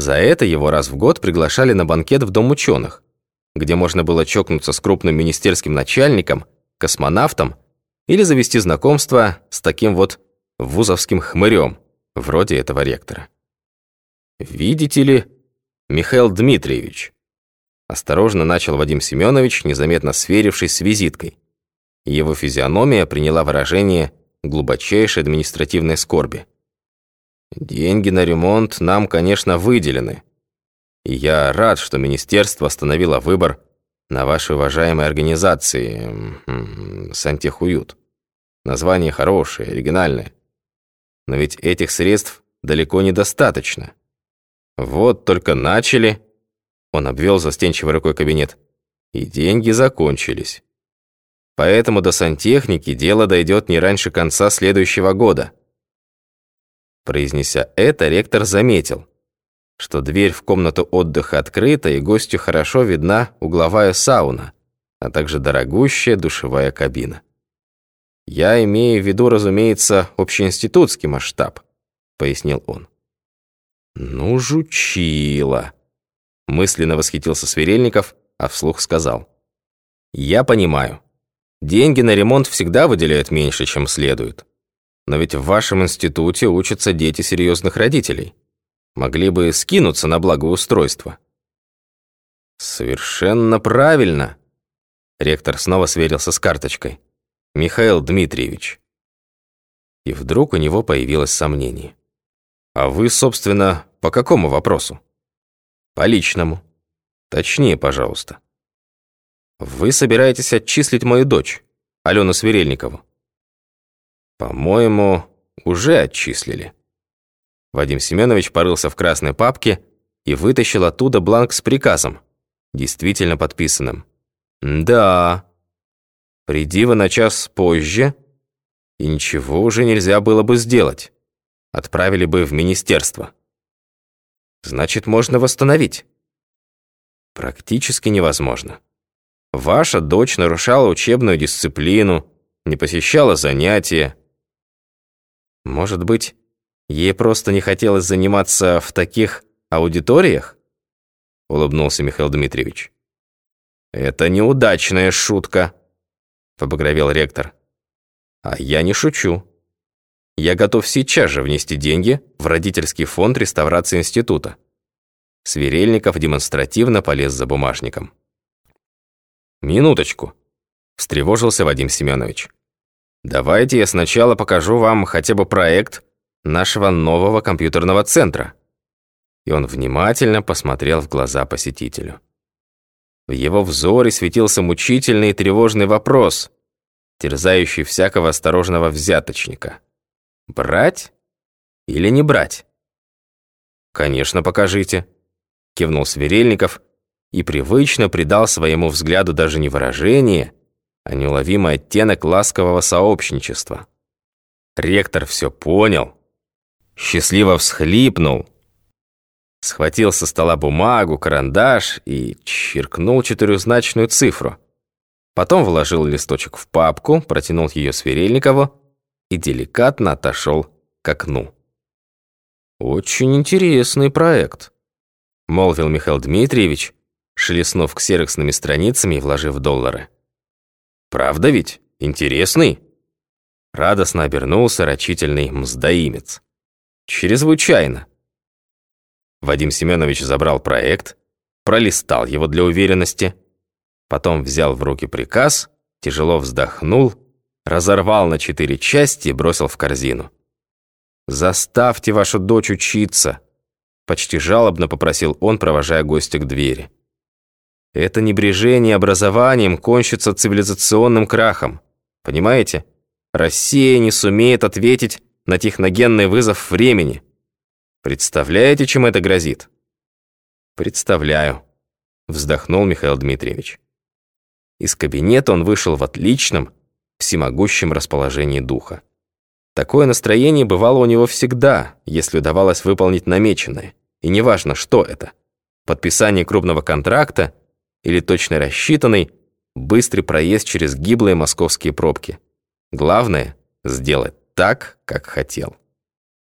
За это его раз в год приглашали на банкет в Дом ученых, где можно было чокнуться с крупным министерским начальником, космонавтом или завести знакомство с таким вот вузовским хмырем, вроде этого ректора. «Видите ли, Михаил Дмитриевич», осторожно начал Вадим Семенович, незаметно сверившись с визиткой. Его физиономия приняла выражение глубочайшей административной скорби. Деньги на ремонт нам, конечно, выделены. И я рад, что министерство остановило выбор на вашей уважаемой организации «Сантехуют». Название хорошее, оригинальное. Но ведь этих средств далеко недостаточно. Вот только начали, он обвел застенчивой рукой кабинет, и деньги закончились. Поэтому до сантехники дело дойдет не раньше конца следующего года. Произнеся это, ректор заметил, что дверь в комнату отдыха открыта, и гостю хорошо видна угловая сауна, а также дорогущая душевая кабина. «Я имею в виду, разумеется, общеинститутский масштаб», — пояснил он. «Ну, жучила!» Мысленно восхитился Сверельников, а вслух сказал. «Я понимаю. Деньги на ремонт всегда выделяют меньше, чем следует. Но ведь в вашем институте учатся дети серьезных родителей. Могли бы скинуться на благоустройство». «Совершенно правильно!» Ректор снова сверился с карточкой. «Михаил Дмитриевич». И вдруг у него появилось сомнение. «А вы, собственно, по какому вопросу?» «По личному. Точнее, пожалуйста». «Вы собираетесь отчислить мою дочь, Алену Сверельникову?» «По-моему, уже отчислили». Вадим Семенович порылся в красной папке и вытащил оттуда бланк с приказом, действительно подписанным. «Да, приди вы на час позже, и ничего уже нельзя было бы сделать. Отправили бы в министерство». «Значит, можно восстановить». «Практически невозможно». Ваша дочь нарушала учебную дисциплину, не посещала занятия, может быть, ей просто не хотелось заниматься в таких аудиториях? Улыбнулся Михаил Дмитриевич. Это неудачная шутка, побагровел ректор. А я не шучу. Я готов сейчас же внести деньги в родительский фонд реставрации института. Сверельников демонстративно полез за бумажником. «Минуточку», – встревожился Вадим Семенович. Давайте я сначала покажу вам хотя бы проект нашего нового компьютерного центра». И он внимательно посмотрел в глаза посетителю. В его взоре светился мучительный и тревожный вопрос, терзающий всякого осторожного взяточника. «Брать или не брать?» «Конечно, покажите», — кивнул Сверельников и привычно придал своему взгляду даже не выражение, а неуловимый оттенок ласкового сообщничества. Ректор все понял, счастливо всхлипнул, схватил со стола бумагу, карандаш и черкнул четырехзначную цифру. Потом вложил листочек в папку, протянул ее Сверельникову и деликатно отошел к окну. «Очень интересный проект», — молвил Михаил Дмитриевич, шлеснув ксероксными страницами и вложив доллары. Правда ведь? Интересный?» Радостно обернулся рачительный мздоимец. «Чрезвычайно!» Вадим Семенович забрал проект, пролистал его для уверенности, потом взял в руки приказ, тяжело вздохнул, разорвал на четыре части и бросил в корзину. «Заставьте вашу дочь учиться!» Почти жалобно попросил он, провожая гостя к двери. Это небрежение образованием кончится цивилизационным крахом. Понимаете? Россия не сумеет ответить на техногенный вызов времени. Представляете, чем это грозит? Представляю, вздохнул Михаил Дмитриевич. Из кабинета он вышел в отличном, всемогущем расположении духа. Такое настроение бывало у него всегда, если удавалось выполнить намеченное. И неважно, что это. Подписание крупного контракта или точно рассчитанный, быстрый проезд через гиблые московские пробки. Главное – сделать так, как хотел.